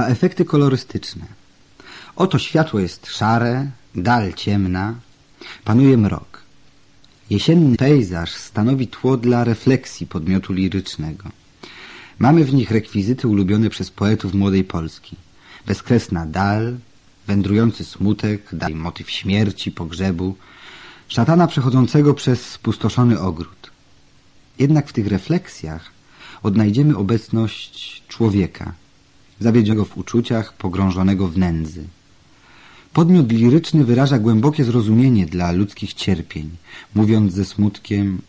a efekty kolorystyczne. Oto światło jest szare, dal ciemna, panuje mrok. Jesienny pejzaż stanowi tło dla refleksji podmiotu lirycznego. Mamy w nich rekwizyty ulubione przez poetów młodej Polski. Bezkresna dal, wędrujący smutek, dalej motyw śmierci, pogrzebu, szatana przechodzącego przez spustoszony ogród. Jednak w tych refleksjach odnajdziemy obecność człowieka, zawiedzionego w uczuciach, pogrążonego w nędzy. Podmiot liryczny wyraża głębokie zrozumienie dla ludzkich cierpień, mówiąc ze smutkiem,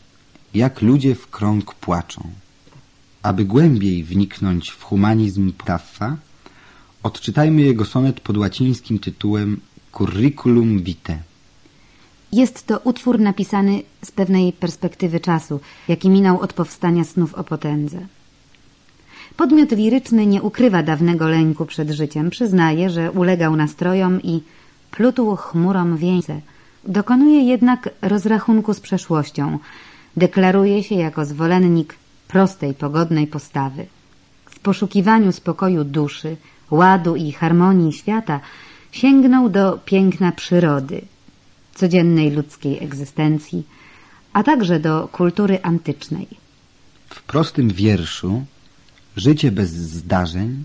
jak ludzie w krąg płaczą. Aby głębiej wniknąć w humanizm Taffa, odczytajmy jego sonet pod łacińskim tytułem Curriculum Vitae. Jest to utwór napisany z pewnej perspektywy czasu, jaki minął od powstania snów o potędze. Podmiot liryczny nie ukrywa dawnego lęku przed życiem, przyznaje, że ulegał nastrojom i plutł chmurom wieńce. Dokonuje jednak rozrachunku z przeszłością. Deklaruje się jako zwolennik prostej, pogodnej postawy. W poszukiwaniu spokoju duszy, ładu i harmonii świata sięgnął do piękna przyrody, codziennej ludzkiej egzystencji, a także do kultury antycznej. W prostym wierszu Życie bez zdarzeń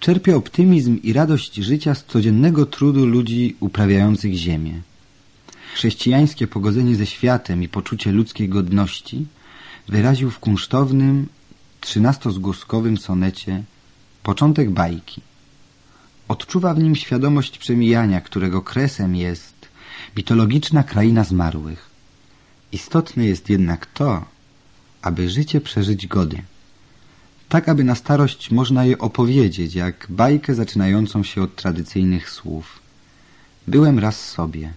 czerpie optymizm i radość życia z codziennego trudu ludzi uprawiających ziemię. Chrześcijańskie pogodzenie ze światem i poczucie ludzkiej godności wyraził w kunsztownym, trzynastozgłoskowym sonecie początek bajki. Odczuwa w nim świadomość przemijania, którego kresem jest mitologiczna kraina zmarłych. Istotne jest jednak to, aby życie przeżyć godnie tak aby na starość można je opowiedzieć, jak bajkę zaczynającą się od tradycyjnych słów. Byłem raz sobie.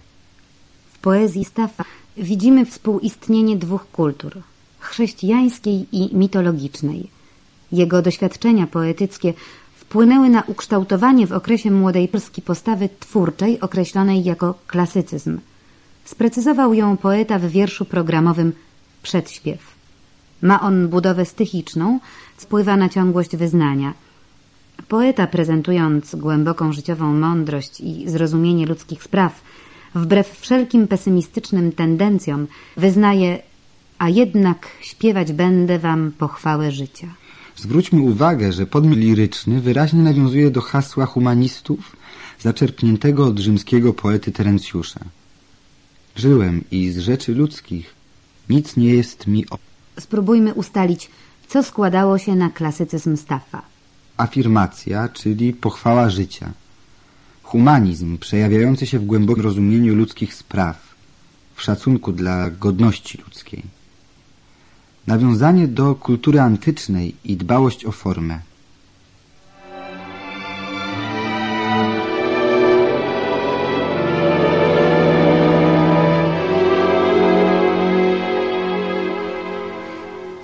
W poezji Staffa widzimy współistnienie dwóch kultur, chrześcijańskiej i mitologicznej. Jego doświadczenia poetyckie wpłynęły na ukształtowanie w okresie młodej Polski postawy twórczej określonej jako klasycyzm. Sprecyzował ją poeta w wierszu programowym Przedśpiew. Ma on budowę stychiczną, spływa na ciągłość wyznania. Poeta prezentując głęboką życiową mądrość i zrozumienie ludzkich spraw, wbrew wszelkim pesymistycznym tendencjom wyznaje, a jednak śpiewać będę wam pochwałę życia. Zwróćmy uwagę, że podmiot liryczny wyraźnie nawiązuje do hasła humanistów zaczerpniętego od rzymskiego poety Terencjusza. Żyłem i z rzeczy ludzkich nic nie jest mi ob spróbujmy ustalić, co składało się na klasycyzm Staffa. Afirmacja, czyli pochwała życia. Humanizm przejawiający się w głębokim rozumieniu ludzkich spraw, w szacunku dla godności ludzkiej. Nawiązanie do kultury antycznej i dbałość o formę.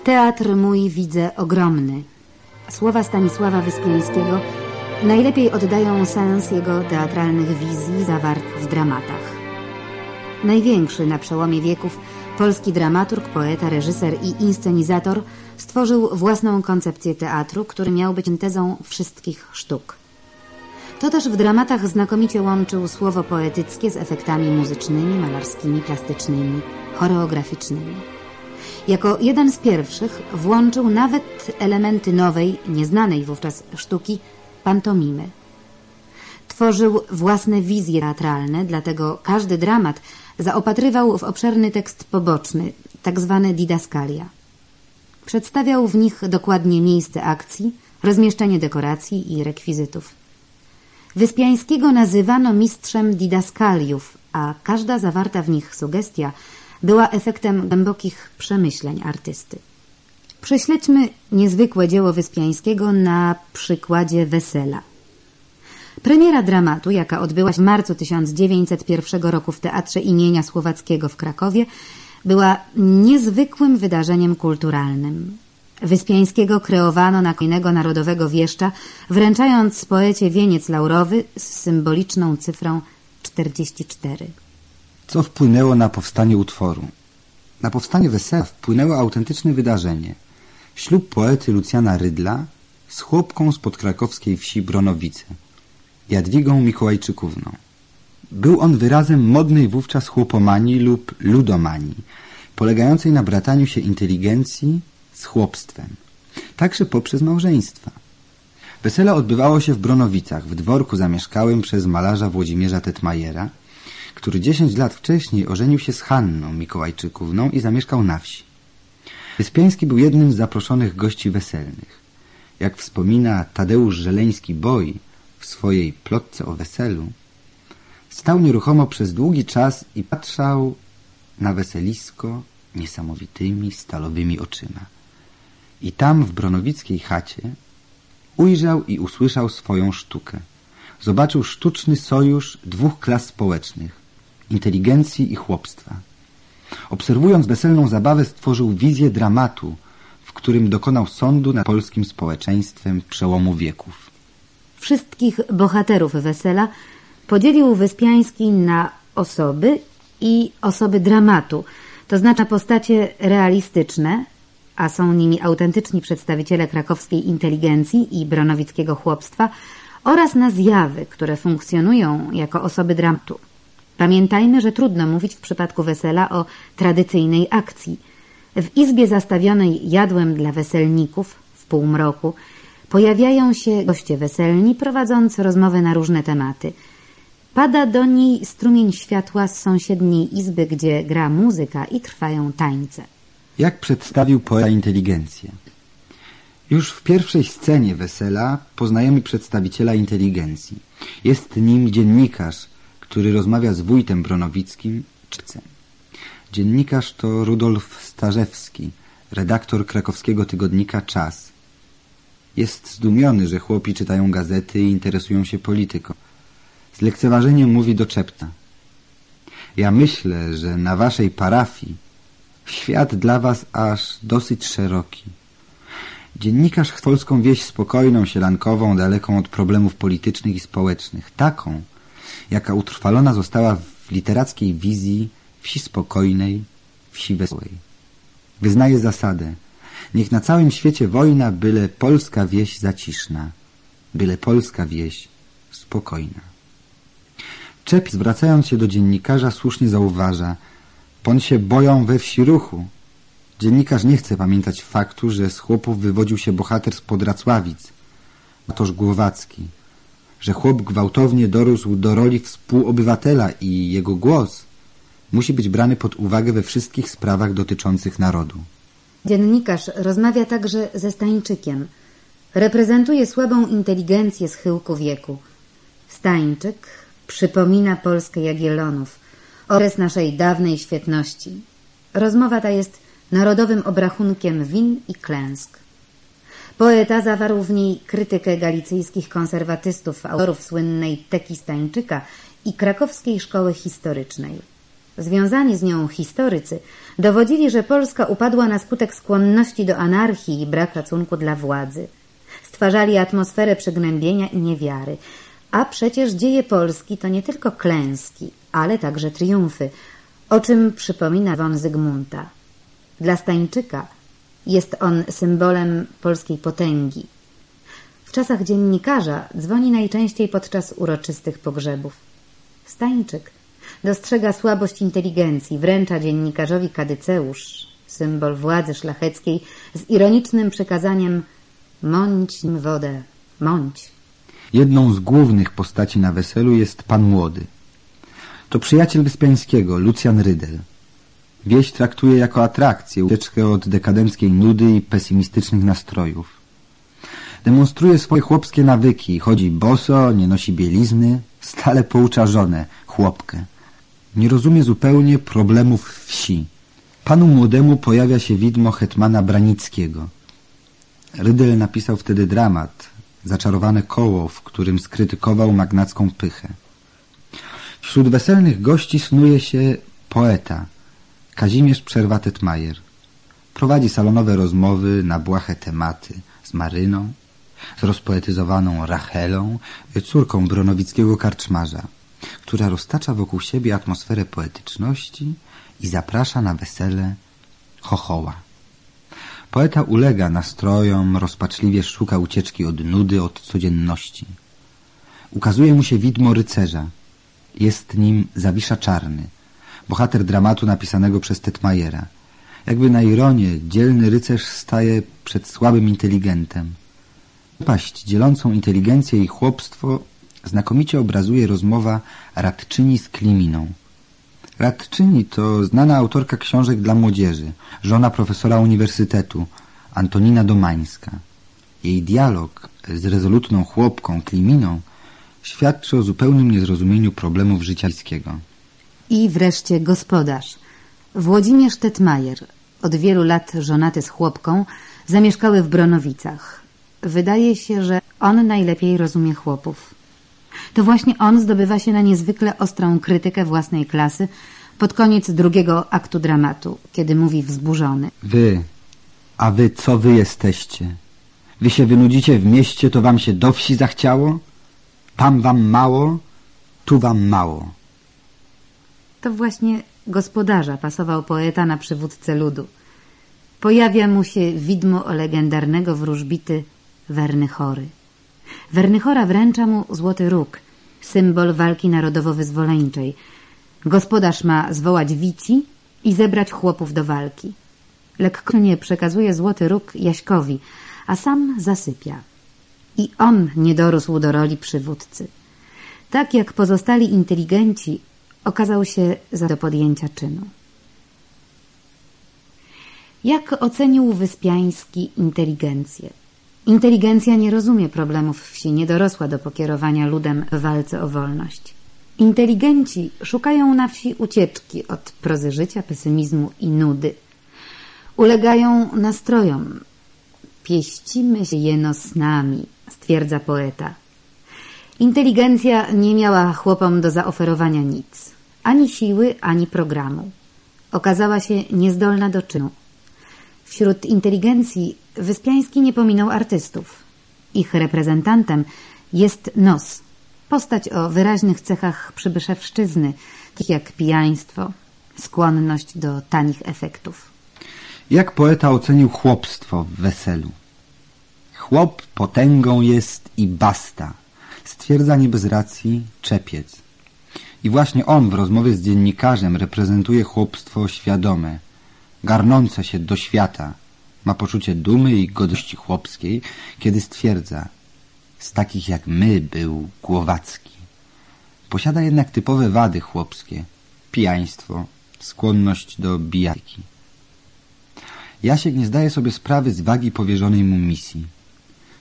Teatr mój widzę ogromny. Słowa Stanisława Wyspiańskiego najlepiej oddają sens jego teatralnych wizji zawartych w dramatach. Największy na przełomie wieków polski dramaturg, poeta, reżyser i inscenizator stworzył własną koncepcję teatru, który miał być syntezą wszystkich sztuk. To też w dramatach znakomicie łączył słowo poetyckie z efektami muzycznymi, malarskimi, plastycznymi, choreograficznymi. Jako jeden z pierwszych włączył nawet elementy nowej, nieznanej wówczas sztuki, pantomimy. Tworzył własne wizje teatralne, dlatego każdy dramat zaopatrywał w obszerny tekst poboczny, tak zwane didaskalia. Przedstawiał w nich dokładnie miejsce akcji, rozmieszczenie dekoracji i rekwizytów. Wyspiańskiego nazywano mistrzem didaskaliów, a każda zawarta w nich sugestia była efektem głębokich przemyśleń artysty. Prześledźmy niezwykłe dzieło Wyspiańskiego na przykładzie Wesela. Premiera dramatu, jaka odbyła się w marcu 1901 roku w Teatrze imienia Słowackiego w Krakowie, była niezwykłym wydarzeniem kulturalnym. Wyspiańskiego kreowano na kolejnego narodowego wieszcza, wręczając poecie wieniec laurowy z symboliczną cyfrą 44. Co wpłynęło na powstanie utworu? Na powstanie wesela wpłynęło autentyczne wydarzenie. Ślub poety Lucjana Rydla z z chłopką spod krakowskiej wsi Bronowice, Jadwigą Mikołajczykówną. Był on wyrazem modnej wówczas chłopomanii lub ludomanii, polegającej na brataniu się inteligencji z chłopstwem, także poprzez małżeństwa. Wesele odbywało się w Bronowicach, w dworku zamieszkałym przez malarza Włodzimierza Tetmajera, który dziesięć lat wcześniej ożenił się z Hanną Mikołajczykówną i zamieszkał na wsi. Wyspiański był jednym z zaproszonych gości weselnych. Jak wspomina Tadeusz Żeleński-Boj w swojej plotce o weselu, stał nieruchomo przez długi czas i patrzał na weselisko niesamowitymi stalowymi oczyma. I tam w bronowickiej chacie ujrzał i usłyszał swoją sztukę. Zobaczył sztuczny sojusz dwóch klas społecznych inteligencji i chłopstwa. Obserwując weselną zabawę stworzył wizję dramatu, w którym dokonał sądu nad polskim społeczeństwem przełomu wieków. Wszystkich bohaterów wesela podzielił Wyspiański na osoby i osoby dramatu, to znaczy postacie realistyczne, a są nimi autentyczni przedstawiciele krakowskiej inteligencji i bronowickiego chłopstwa, oraz na zjawy, które funkcjonują jako osoby dramatu. Pamiętajmy, że trudno mówić w przypadku wesela o tradycyjnej akcji. W izbie zastawionej jadłem dla weselników w półmroku pojawiają się goście weselni prowadzący rozmowy na różne tematy. Pada do niej strumień światła z sąsiedniej izby, gdzie gra muzyka i trwają tańce. Jak przedstawił poeta inteligencję? Już w pierwszej scenie wesela poznajemy przedstawiciela inteligencji. Jest nim dziennikarz, który rozmawia z wójtem bronowickim Czcem. Dziennikarz to Rudolf Starzewski, redaktor krakowskiego tygodnika Czas. Jest zdumiony, że chłopi czytają gazety i interesują się polityką. Z lekceważeniem mówi do Czepta. Ja myślę, że na waszej parafii świat dla was aż dosyć szeroki. Dziennikarz chce polską wieś spokojną, sielankową, daleką od problemów politycznych i społecznych. Taką, jaka utrwalona została w literackiej wizji wsi spokojnej, wsi wesołej. Wyznaje zasadę niech na całym świecie wojna, byle polska wieś zaciszna, byle polska wieś spokojna. Czep, zwracając się do dziennikarza, słusznie zauważa Pon się boją we wsi ruchu. Dziennikarz nie chce pamiętać faktu, że z chłopów wywodził się bohater z Podracławic, Bartosz Głowacki, że chłop gwałtownie dorósł do roli współobywatela i jego głos musi być brany pod uwagę we wszystkich sprawach dotyczących narodu. Dziennikarz rozmawia także ze Stańczykiem. Reprezentuje słabą inteligencję schyłku wieku. Stańczyk przypomina Polskę Jagiellonów, okres naszej dawnej świetności. Rozmowa ta jest narodowym obrachunkiem win i klęsk. Poeta zawarł w niej krytykę galicyjskich konserwatystów, autorów słynnej Teki Stańczyka i krakowskiej szkoły historycznej. Związani z nią historycy dowodzili, że Polska upadła na skutek skłonności do anarchii i brak szacunku dla władzy. Stwarzali atmosferę przygnębienia i niewiary. A przecież dzieje Polski to nie tylko klęski, ale także triumfy, o czym przypomina von Zygmunta. Dla Stańczyka jest on symbolem polskiej potęgi. W czasach dziennikarza dzwoni najczęściej podczas uroczystych pogrzebów. Stańczyk dostrzega słabość inteligencji, wręcza dziennikarzowi kadyceusz, symbol władzy szlacheckiej, z ironicznym przekazaniem Mąć wodę, mąć. Jedną z głównych postaci na weselu jest pan młody. To przyjaciel Wyspiańskiego, Lucjan Rydel. Wieś traktuje jako atrakcję, ucieczkę od dekadenckiej nudy i pesymistycznych nastrojów. Demonstruje swoje chłopskie nawyki, chodzi boso, nie nosi bielizny, stale poucza żonę, chłopkę. Nie rozumie zupełnie problemów wsi. Panu młodemu pojawia się widmo hetmana Branickiego. Rydel napisał wtedy dramat, zaczarowane koło, w którym skrytykował magnacką pychę. Wśród weselnych gości snuje się poeta, Kazimierz Przerwatet-Majer. Prowadzi salonowe rozmowy na błahe tematy z Maryną, z rozpoetyzowaną Rachelą, córką bronowickiego karczmarza, która roztacza wokół siebie atmosferę poetyczności i zaprasza na wesele chochoła. Poeta ulega nastrojom, rozpaczliwie szuka ucieczki od nudy, od codzienności. Ukazuje mu się widmo rycerza. Jest nim Zawisza Czarny, bohater dramatu napisanego przez Tetmajera. Jakby na ironię, dzielny rycerz staje przed słabym inteligentem. Paść dzielącą inteligencję i chłopstwo znakomicie obrazuje rozmowa Radczyni z Kliminą. Radczyni to znana autorka książek dla młodzieży, żona profesora uniwersytetu, Antonina Domańska. Jej dialog z rezolutną chłopką Kliminą świadczy o zupełnym niezrozumieniu problemów życia ludzkiego. I wreszcie gospodarz. Włodzimierz Tetmajer, od wielu lat żonaty z chłopką, zamieszkały w Bronowicach. Wydaje się, że on najlepiej rozumie chłopów. To właśnie on zdobywa się na niezwykle ostrą krytykę własnej klasy pod koniec drugiego aktu dramatu, kiedy mówi wzburzony. Wy, a wy co wy jesteście? Wy się wynudzicie w mieście, to wam się do wsi zachciało? Tam wam mało, tu wam mało. To właśnie gospodarza pasował poeta na przywódcę ludu. Pojawia mu się widmo legendarnego wróżbity Wernychory. Wernychora wręcza mu złoty róg, symbol walki narodowo-wyzwoleńczej. Gospodarz ma zwołać wici i zebrać chłopów do walki. Lekkonie przekazuje złoty róg Jaśkowi, a sam zasypia. I on nie dorósł do roli przywódcy. Tak jak pozostali inteligenci, okazał się za do podjęcia czynu. Jak ocenił Wyspiański inteligencję? Inteligencja nie rozumie problemów wsi, nie dorosła do pokierowania ludem w walce o wolność. Inteligenci szukają na wsi ucieczki od prozy życia, pesymizmu i nudy. Ulegają nastrojom. Pieścimy się jeno snami, stwierdza poeta. Inteligencja nie miała chłopom do zaoferowania nic. Ani siły, ani programu. Okazała się niezdolna do czynu. Wśród inteligencji Wyspiański nie pominął artystów. Ich reprezentantem jest nos, postać o wyraźnych cechach przybyszewszczyzny, takich jak pijaństwo, skłonność do tanich efektów. Jak poeta ocenił chłopstwo w weselu? Chłop potęgą jest i basta, stwierdza nie bez racji Czepiec. I właśnie on w rozmowie z dziennikarzem reprezentuje chłopstwo świadome, garnące się do świata, ma poczucie dumy i godności chłopskiej, kiedy stwierdza z takich jak my był Głowacki. Posiada jednak typowe wady chłopskie, pijaństwo, skłonność do bijaki. Jasiek nie zdaje sobie sprawy z wagi powierzonej mu misji.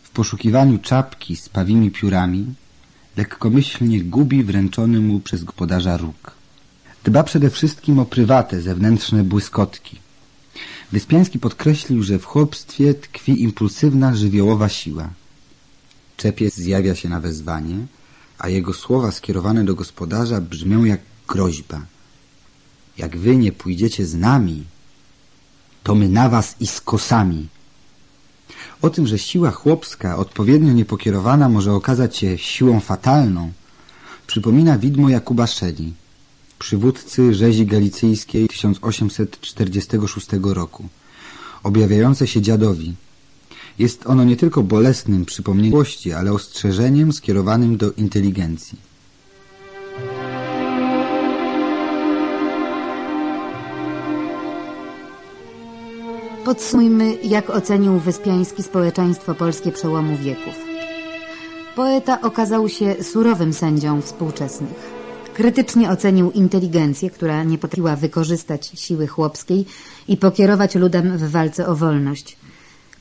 W poszukiwaniu czapki z pawimi piórami lekkomyślnie gubi wręczony mu przez gospodarza róg. Dba przede wszystkim o prywatę, zewnętrzne błyskotki. Wyspiański podkreślił, że w chłopstwie tkwi impulsywna, żywiołowa siła. Czepiec zjawia się na wezwanie, a jego słowa skierowane do gospodarza brzmią jak groźba. Jak wy nie pójdziecie z nami, to my na was i z kosami. O tym, że siła chłopska odpowiednio niepokierowana może okazać się siłą fatalną, przypomina widmo Jakuba Szeli – przywódcy rzezi galicyjskiej 1846 roku, objawiające się dziadowi. Jest ono nie tylko bolesnym przypomnieniem ale ostrzeżeniem skierowanym do inteligencji. Podsumujmy, jak ocenił Wyspiański społeczeństwo polskie przełomu wieków. Poeta okazał się surowym sędzią współczesnych. Krytycznie ocenił inteligencję, która nie potrafiła wykorzystać siły chłopskiej i pokierować ludem w walce o wolność.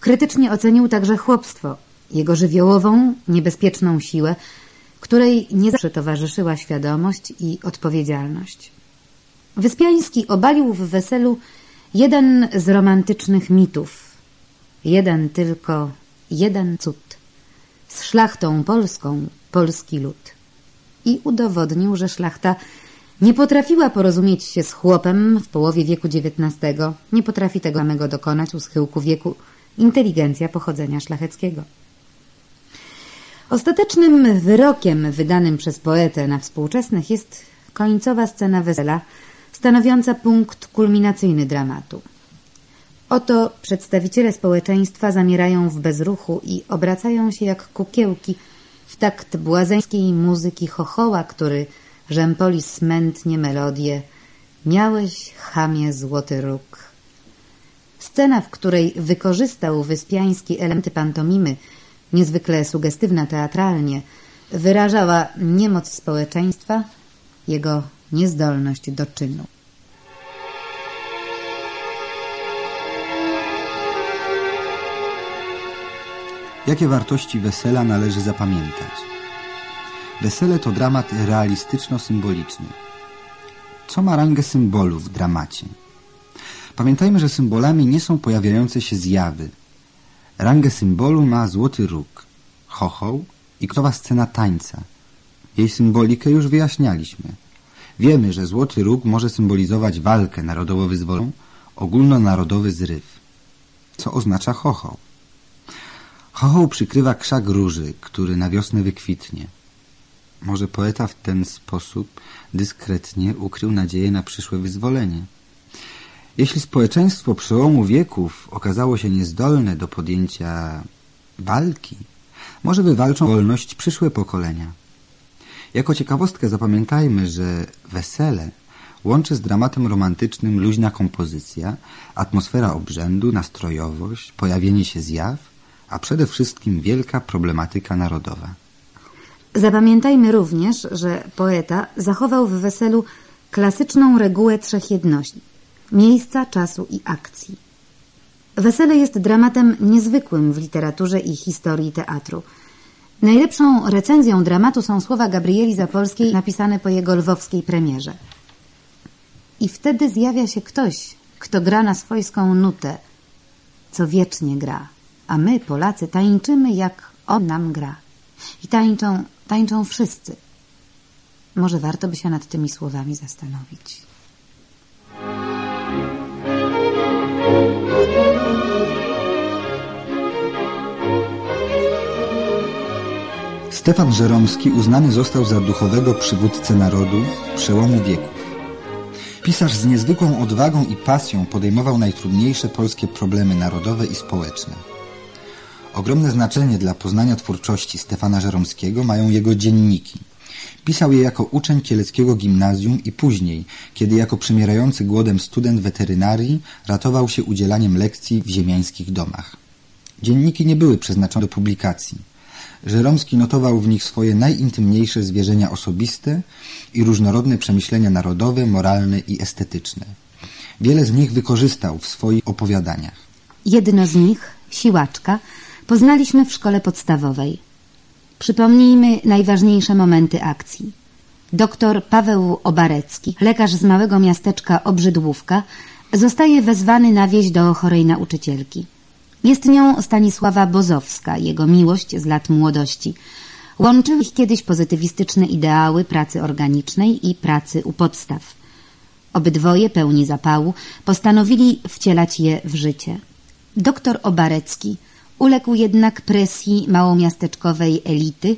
Krytycznie ocenił także chłopstwo, jego żywiołową, niebezpieczną siłę, której nie zawsze towarzyszyła świadomość i odpowiedzialność. Wyspiański obalił w weselu jeden z romantycznych mitów. Jeden tylko, jeden cud. Z szlachtą polską polski lud i udowodnił, że szlachta nie potrafiła porozumieć się z chłopem w połowie wieku XIX, nie potrafi tego samego dokonać u schyłku wieku inteligencja pochodzenia szlacheckiego. Ostatecznym wyrokiem wydanym przez poetę na współczesnych jest końcowa scena wesela, stanowiąca punkt kulminacyjny dramatu. Oto przedstawiciele społeczeństwa zamierają w bezruchu i obracają się jak kukiełki w takt błazeńskiej muzyki chochoła, który rzępoli smętnie melodię Miałeś, chamie, złoty róg. Scena, w której wykorzystał Wyspiański elementy pantomimy, niezwykle sugestywna teatralnie, wyrażała niemoc społeczeństwa, jego niezdolność do czynu. Jakie wartości wesela należy zapamiętać? Wesele to dramat realistyczno-symboliczny. Co ma rangę symbolu w dramacie? Pamiętajmy, że symbolami nie są pojawiające się zjawy. Rangę symbolu ma złoty róg, chochoł i ktowa scena tańca. Jej symbolikę już wyjaśnialiśmy. Wiemy, że złoty róg może symbolizować walkę narodowo-wyzwolą, ogólnonarodowy zryw. Co oznacza chochoł? Chochoł przykrywa krzak róży, który na wiosnę wykwitnie. Może poeta w ten sposób dyskretnie ukrył nadzieję na przyszłe wyzwolenie. Jeśli społeczeństwo przełomu wieków okazało się niezdolne do podjęcia walki, może wywalczą wolność przyszłe pokolenia. Jako ciekawostkę zapamiętajmy, że wesele łączy z dramatem romantycznym luźna kompozycja, atmosfera obrzędu, nastrojowość, pojawienie się zjaw, a przede wszystkim wielka problematyka narodowa. Zapamiętajmy również, że poeta zachował w weselu klasyczną regułę trzech jedności miejsca, czasu i akcji. Wesele jest dramatem niezwykłym w literaturze i historii teatru. Najlepszą recenzją dramatu są słowa Gabrieli Zapolskiej napisane po jego lwowskiej premierze. I wtedy zjawia się ktoś, kto gra na swojską nutę, co wiecznie gra, a my, Polacy, tańczymy, jak on nam gra. I tańczą Tańczą wszyscy. Może warto by się nad tymi słowami zastanowić. Stefan Żeromski uznany został za duchowego przywódcę narodu przełomu wieków. Pisarz z niezwykłą odwagą i pasją podejmował najtrudniejsze polskie problemy narodowe i społeczne. Ogromne znaczenie dla poznania twórczości Stefana Żeromskiego mają jego dzienniki. Pisał je jako uczeń kieleckiego gimnazjum i później, kiedy jako przymierający głodem student weterynarii ratował się udzielaniem lekcji w ziemiańskich domach. Dzienniki nie były przeznaczone do publikacji. Żeromski notował w nich swoje najintymniejsze zwierzenia osobiste i różnorodne przemyślenia narodowe, moralne i estetyczne. Wiele z nich wykorzystał w swoich opowiadaniach. Jedno z nich, Siłaczka, poznaliśmy w szkole podstawowej. Przypomnijmy najważniejsze momenty akcji. Doktor Paweł Obarecki, lekarz z małego miasteczka Obrzydłówka, zostaje wezwany na wieś do chorej nauczycielki. Jest nią Stanisława Bozowska, jego miłość z lat młodości. Łączyły ich kiedyś pozytywistyczne ideały pracy organicznej i pracy u podstaw. Obydwoje, pełni zapału, postanowili wcielać je w życie. Doktor Obarecki Uległ jednak presji małomiasteczkowej elity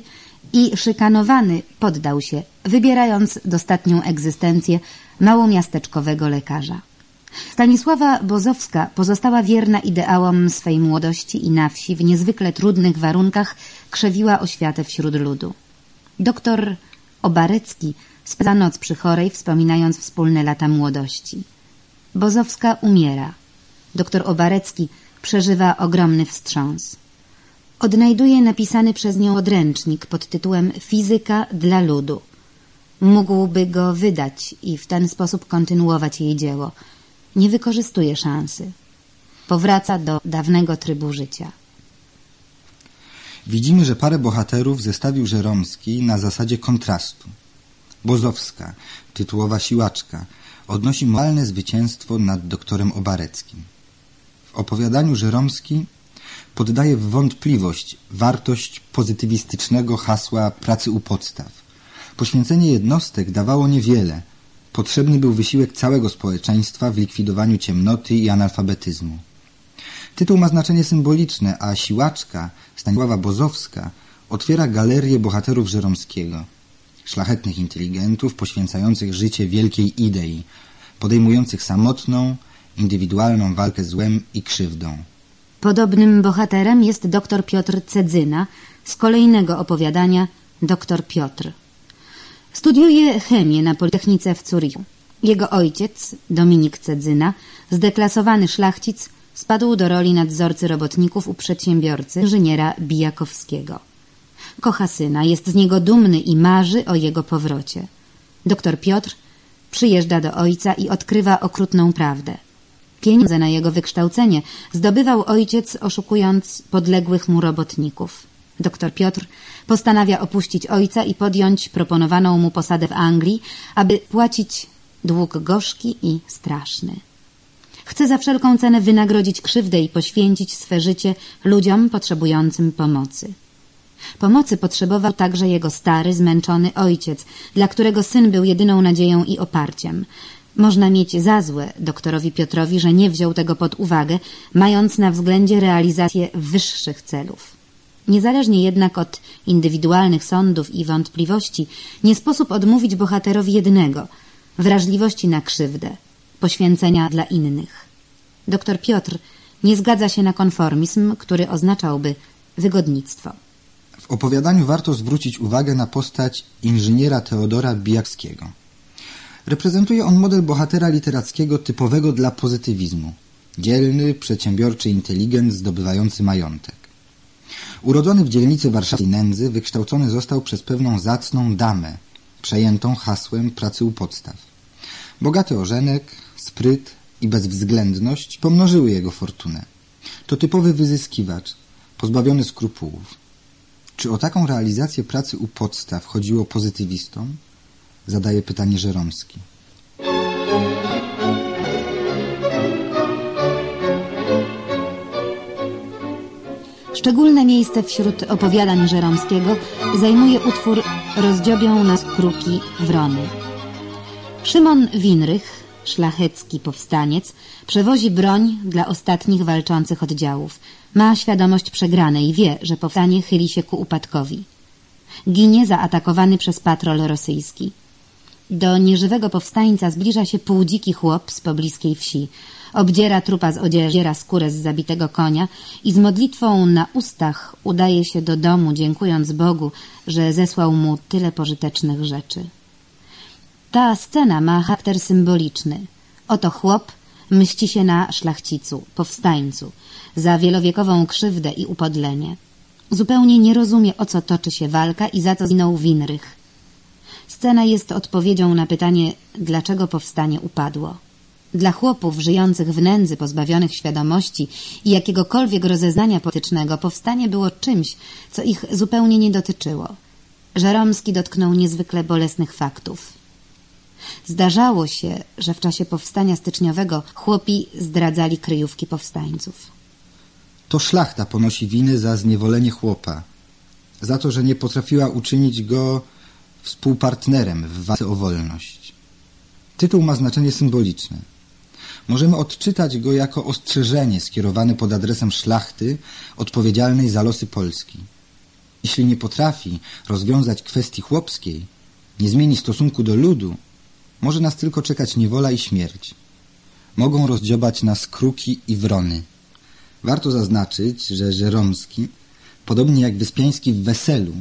i szykanowany poddał się, wybierając dostatnią egzystencję małomiasteczkowego lekarza. Stanisława Bozowska pozostała wierna ideałom swej młodości i na wsi w niezwykle trudnych warunkach krzewiła oświatę wśród ludu. Doktor Obarecki spędza noc przy chorej, wspominając wspólne lata młodości. Bozowska umiera. Doktor Obarecki przeżywa ogromny wstrząs. Odnajduje napisany przez nią odręcznik pod tytułem Fizyka dla ludu. Mógłby go wydać i w ten sposób kontynuować jej dzieło. Nie wykorzystuje szansy. Powraca do dawnego trybu życia. Widzimy, że parę bohaterów zestawił Żeromski na zasadzie kontrastu. Bozowska, tytułowa siłaczka, odnosi moralne zwycięstwo nad doktorem Obareckim opowiadaniu Żeromski poddaje w wątpliwość wartość pozytywistycznego hasła pracy u podstaw. Poświęcenie jednostek dawało niewiele. Potrzebny był wysiłek całego społeczeństwa w likwidowaniu ciemnoty i analfabetyzmu. Tytuł ma znaczenie symboliczne, a siłaczka Stanisława Bozowska otwiera galerię bohaterów Żeromskiego. Szlachetnych inteligentów poświęcających życie wielkiej idei, podejmujących samotną, indywidualną walkę z złem i krzywdą. Podobnym bohaterem jest dr Piotr Cedzyna z kolejnego opowiadania Dr Piotr. Studiuje chemię na Politechnice w Zurichu. Jego ojciec, Dominik Cedzyna, zdeklasowany szlachcic, spadł do roli nadzorcy robotników u przedsiębiorcy inżyniera Bijakowskiego. Kocha syna, jest z niego dumny i marzy o jego powrocie. Doktor Piotr przyjeżdża do ojca i odkrywa okrutną prawdę. Pieniądze na jego wykształcenie zdobywał ojciec, oszukując podległych mu robotników. Doktor Piotr postanawia opuścić ojca i podjąć proponowaną mu posadę w Anglii, aby płacić dług gorzki i straszny. Chce za wszelką cenę wynagrodzić krzywdę i poświęcić swe życie ludziom potrzebującym pomocy. Pomocy potrzebował także jego stary, zmęczony ojciec, dla którego syn był jedyną nadzieją i oparciem. Można mieć za złe doktorowi Piotrowi, że nie wziął tego pod uwagę, mając na względzie realizację wyższych celów. Niezależnie jednak od indywidualnych sądów i wątpliwości, nie sposób odmówić bohaterowi jednego – wrażliwości na krzywdę, poświęcenia dla innych. Doktor Piotr nie zgadza się na konformizm, który oznaczałby wygodnictwo. W opowiadaniu warto zwrócić uwagę na postać inżyniera Teodora Bijakskiego. Reprezentuje on model bohatera literackiego typowego dla pozytywizmu. Dzielny, przedsiębiorczy inteligent zdobywający majątek. Urodzony w dzielnicy warszawskiej nędzy, wykształcony został przez pewną zacną damę, przejętą hasłem pracy u podstaw. Bogaty ożenek, spryt i bezwzględność pomnożyły jego fortunę. To typowy wyzyskiwacz, pozbawiony skrupułów. Czy o taką realizację pracy u podstaw chodziło pozytywistom? Zadaje pytanie Żeromski. Szczególne miejsce wśród opowiadań Żeromskiego zajmuje utwór Rozdziobią nas kruki wrony. Szymon Winrych, szlachecki powstaniec, przewozi broń dla ostatnich walczących oddziałów. Ma świadomość przegranej i wie, że powstanie chyli się ku upadkowi. Ginie zaatakowany przez patrol rosyjski. Do nieżywego powstańca zbliża się półdziki chłop z pobliskiej wsi. Obdziera trupa z odzieży, skórę z zabitego konia i z modlitwą na ustach udaje się do domu, dziękując Bogu, że zesłał mu tyle pożytecznych rzeczy. Ta scena ma charakter symboliczny. Oto chłop mści się na szlachcicu, powstańcu, za wielowiekową krzywdę i upodlenie. Zupełnie nie rozumie, o co toczy się walka i za co zginął Winrych. Scena jest odpowiedzią na pytanie, dlaczego powstanie upadło. Dla chłopów żyjących w nędzy, pozbawionych świadomości i jakiegokolwiek rozeznania politycznego, powstanie było czymś, co ich zupełnie nie dotyczyło. Żeromski dotknął niezwykle bolesnych faktów. Zdarzało się, że w czasie powstania styczniowego chłopi zdradzali kryjówki powstańców. To szlachta ponosi winy za zniewolenie chłopa, za to, że nie potrafiła uczynić go współpartnerem w walce o wolność. Tytuł ma znaczenie symboliczne. Możemy odczytać go jako ostrzeżenie skierowane pod adresem szlachty odpowiedzialnej za losy Polski. Jeśli nie potrafi rozwiązać kwestii chłopskiej, nie zmieni stosunku do ludu, może nas tylko czekać niewola i śmierć. Mogą rozdziobać nas kruki i wrony. Warto zaznaczyć, że Żeromski, podobnie jak Wyspiański w Weselu,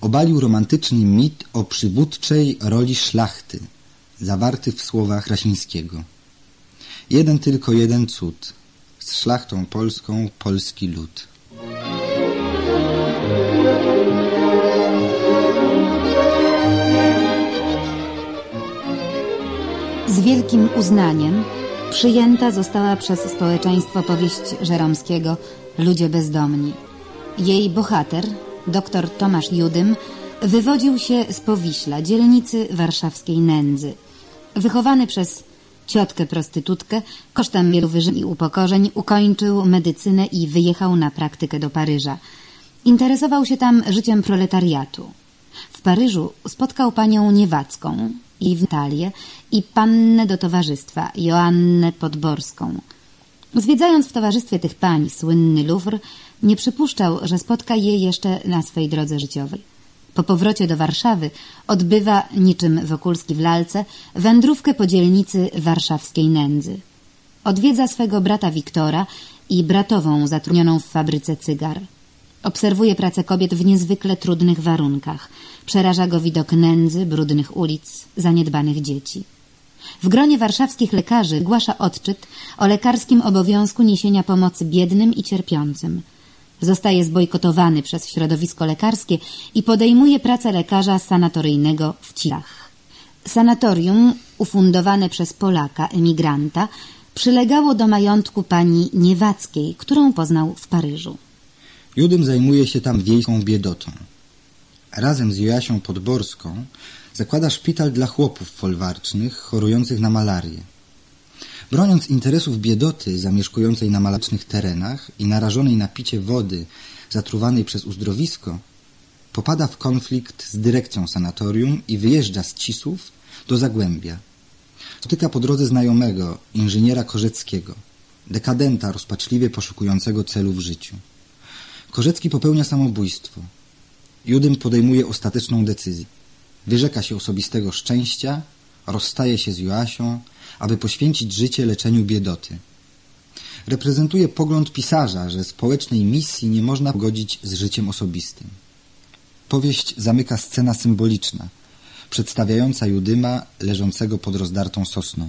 obalił romantyczny mit o przywódczej roli szlachty, zawarty w słowach Rasińskiego. Jeden tylko jeden cud, z szlachtą polską polski lud. Z wielkim uznaniem przyjęta została przez społeczeństwo powieść Żeromskiego Ludzie bezdomni. Jej bohater, dr Tomasz Judym, wywodził się z Powiśla, dzielnicy warszawskiej nędzy. Wychowany przez ciotkę prostytutkę, kosztem wielu wyżyn i upokorzeń ukończył medycynę i wyjechał na praktykę do Paryża. Interesował się tam życiem proletariatu. W Paryżu spotkał panią Niewacką i Witalię i pannę do towarzystwa, Joannę Podborską. Zwiedzając w towarzystwie tych pań słynny Louvre, nie przypuszczał, że spotka je jeszcze na swej drodze życiowej. Po powrocie do Warszawy odbywa, niczym Wokulski w lalce, wędrówkę po dzielnicy warszawskiej nędzy. Odwiedza swego brata Wiktora i bratową zatrudnioną w fabryce cygar. Obserwuje pracę kobiet w niezwykle trudnych warunkach. Przeraża go widok nędzy, brudnych ulic, zaniedbanych dzieci. W gronie warszawskich lekarzy głasza odczyt o lekarskim obowiązku niesienia pomocy biednym i cierpiącym. Zostaje zbojkotowany przez środowisko lekarskie i podejmuje pracę lekarza sanatoryjnego w Cilach. Sanatorium, ufundowane przez Polaka, emigranta, przylegało do majątku pani Niewackiej, którą poznał w Paryżu. Judym zajmuje się tam wiejską biedotą. Razem z Joasią Podborską zakłada szpital dla chłopów folwarcznych chorujących na malarię. Broniąc interesów biedoty zamieszkującej na malacznych terenach i narażonej na picie wody zatruwanej przez uzdrowisko, popada w konflikt z dyrekcją sanatorium i wyjeżdża z Cisów do Zagłębia. Spotyka po drodze znajomego, inżyniera Korzeckiego, dekadenta rozpaczliwie poszukującego celu w życiu. Korzecki popełnia samobójstwo. Judym podejmuje ostateczną decyzję. Wyrzeka się osobistego szczęścia, rozstaje się z Joasią, aby poświęcić życie leczeniu biedoty. Reprezentuje pogląd pisarza, że społecznej misji nie można pogodzić z życiem osobistym. Powieść zamyka scena symboliczna, przedstawiająca Judyma leżącego pod rozdartą sosną.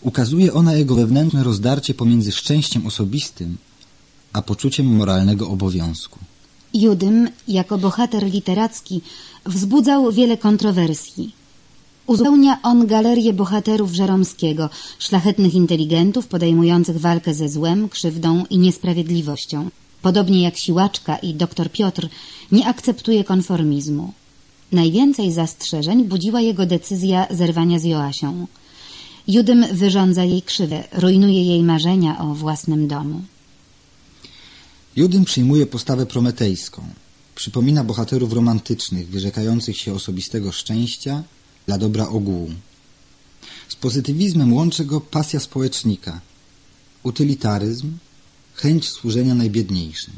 Ukazuje ona jego wewnętrzne rozdarcie pomiędzy szczęściem osobistym a poczuciem moralnego obowiązku. Judym, jako bohater literacki, wzbudzał wiele kontrowersji. Uzupełnia on galerię bohaterów Żeromskiego, szlachetnych inteligentów podejmujących walkę ze złem, krzywdą i niesprawiedliwością. Podobnie jak Siłaczka i doktor Piotr, nie akceptuje konformizmu. Najwięcej zastrzeżeń budziła jego decyzja zerwania z Joasią. Judym wyrządza jej krzywdę, rujnuje jej marzenia o własnym domu. Judym przyjmuje postawę prometejską. Przypomina bohaterów romantycznych, wyrzekających się osobistego szczęścia dla dobra ogółu. Z pozytywizmem łączy go pasja społecznika, utylitaryzm, chęć służenia najbiedniejszym.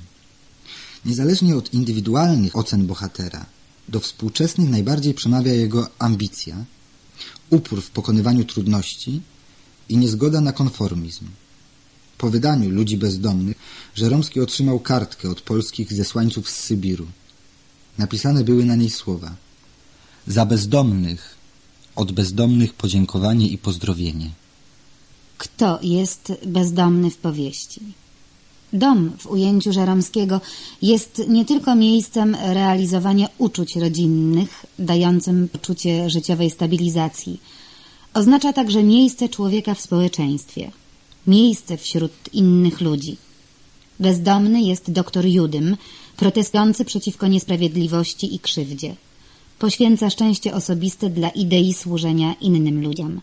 Niezależnie od indywidualnych ocen bohatera, do współczesnych najbardziej przemawia jego ambicja, upór w pokonywaniu trudności i niezgoda na konformizm. Po wydaniu Ludzi Bezdomnych Żeromski otrzymał kartkę od polskich zesłańców z Sybiru. Napisane były na niej słowa Za bezdomnych, od bezdomnych podziękowanie i pozdrowienie. Kto jest bezdomny w powieści? Dom w ujęciu Żeromskiego jest nie tylko miejscem realizowania uczuć rodzinnych, dającym poczucie życiowej stabilizacji. Oznacza także miejsce człowieka w społeczeństwie, miejsce wśród innych ludzi. Bezdomny jest doktor Judym, protestujący przeciwko niesprawiedliwości i krzywdzie. Poświęca szczęście osobiste dla idei służenia innym ludziom.